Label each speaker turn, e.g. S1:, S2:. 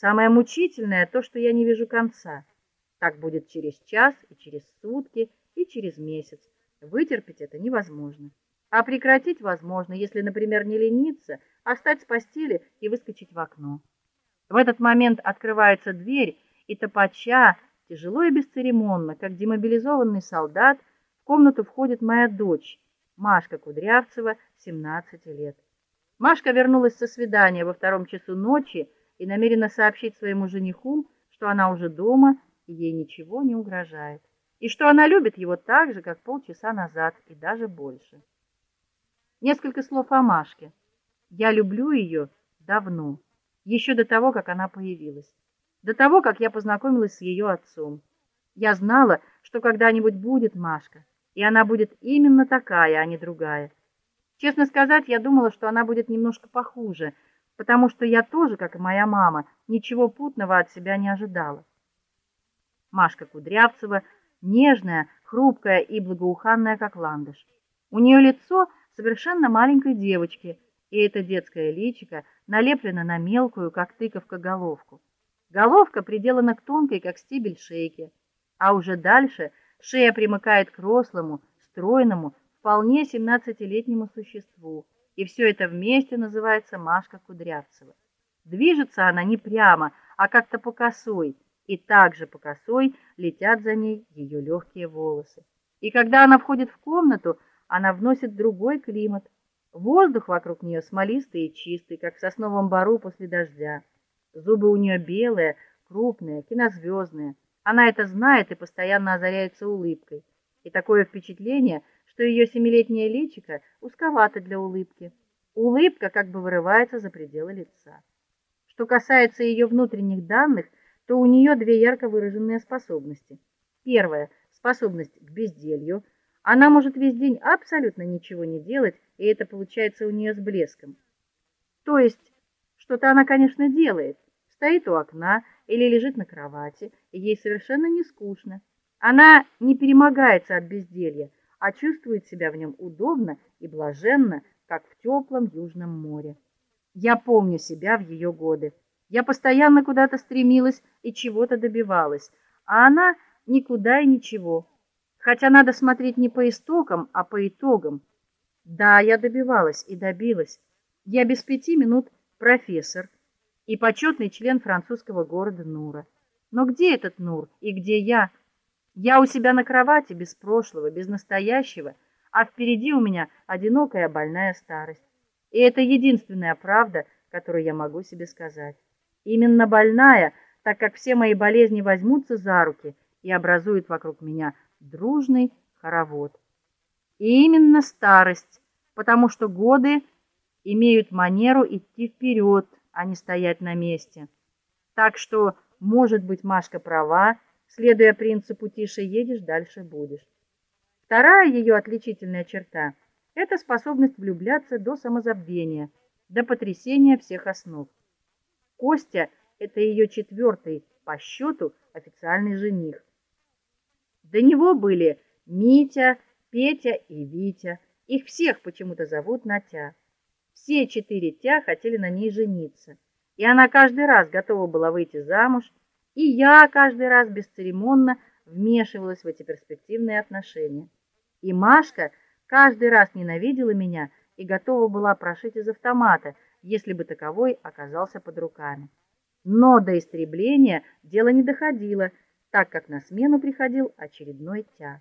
S1: Самое мучительное то, что я не вижу конца. Так будет через час и через сутки и через месяц. Вытерпеть это невозможно. А прекратить возможно, если, например, не лениться, а встать с постели и выскочить в окно. В этот момент открывается дверь, и топача, тяжело и бесцеремонно, как демобилизованный солдат, в комнату входит моя дочь, Машка Кудрявцева, 17 лет. Машка вернулась со свидания во втором часу ночи и намерена сообщить своему жениху, что она уже дома и ей ничего не угрожает, и что она любит его так же, как полчаса назад, и даже больше. Несколько слов о Машке. Я люблю ее давно, еще до того, как она появилась, до того, как я познакомилась с ее отцом. Я знала, что когда-нибудь будет Машка, и она будет именно такая, а не другая. Честно сказать, я думала, что она будет немножко похуже, потому что я тоже, как и моя мама, ничего путного от себя не ожидала. Машка Кудрявцева нежная, хрупкая и благоуханная, как ландыш. У нее лицо совершенно маленькой девочки, и это детское личико налеплено на мелкую, как тыковка, головку. Головка приделана к тонкой, как стебель шейке, а уже дальше шея примыкает к рослому, стройному, вполне семнадцатилетнему существу, и все это вместе называется Машка Кудрявцева. Движется она не прямо, а как-то по косой, и также по косой летят за ней ее легкие волосы. И когда она входит в комнату, она вносит другой климат. Воздух вокруг нее смолистый и чистый, как в сосновом бору после дождя. Зубы у нее белые, крупные, кинозвездные. Она это знает и постоянно озаряется улыбкой. И такое впечатление, что ее семилетнее личико узковато для улыбки. Улыбка как бы вырывается за пределы лица. Что касается ее внутренних данных, то у нее две ярко выраженные способности. Первая способность к безделью. Она может весь день абсолютно ничего не делать, и это получается у нее с блеском. То есть что-то она, конечно, делает. Стоит у окна или лежит на кровати, ей совершенно не скучно. Она не перемогается от безделья, а чувствует себя в нем удобно и блаженно, как в теплом южном море. Я помню себя в ее годы. Я постоянно куда-то стремилась и чего-то добивалась, а она никуда и ничего. Хотя надо смотреть не по истокам, а по итогам. Да, я добивалась и добилась. Я без пяти минут профессор и почетный член французского города Нура. Но где этот Нур и где я? Я у себя на кровати без прошлого, без настоящего, а впереди у меня одинокая больная старость. И это единственная правда, которую я могу себе сказать. Именно больная, так как все мои болезни возьмутся за руки и образуют вокруг меня дружный хоровод. И именно старость, потому что годы имеют манеру идти вперед, а не стоять на месте. Так что, может быть, Машка права, Следуя принципу тише едешь, дальше будешь. Вторая ее отличительная черта это способность влюбляться до самозабвения, до потрясения всех основ. Костя это ее четвертый по счету официальный жених. До него были Митя, Петя и Витя. Их всех почему-то зовут Натя. Все четыре тя хотели на ней жениться, и она каждый раз готова была выйти замуж и я каждый раз бесцеремонно вмешивалась в эти перспективные отношения. И Машка каждый раз ненавидела меня и готова была прошить из автомата, если бы таковой оказался под руками. Но до истребления дело не доходило, так как на смену приходил очередной тяг.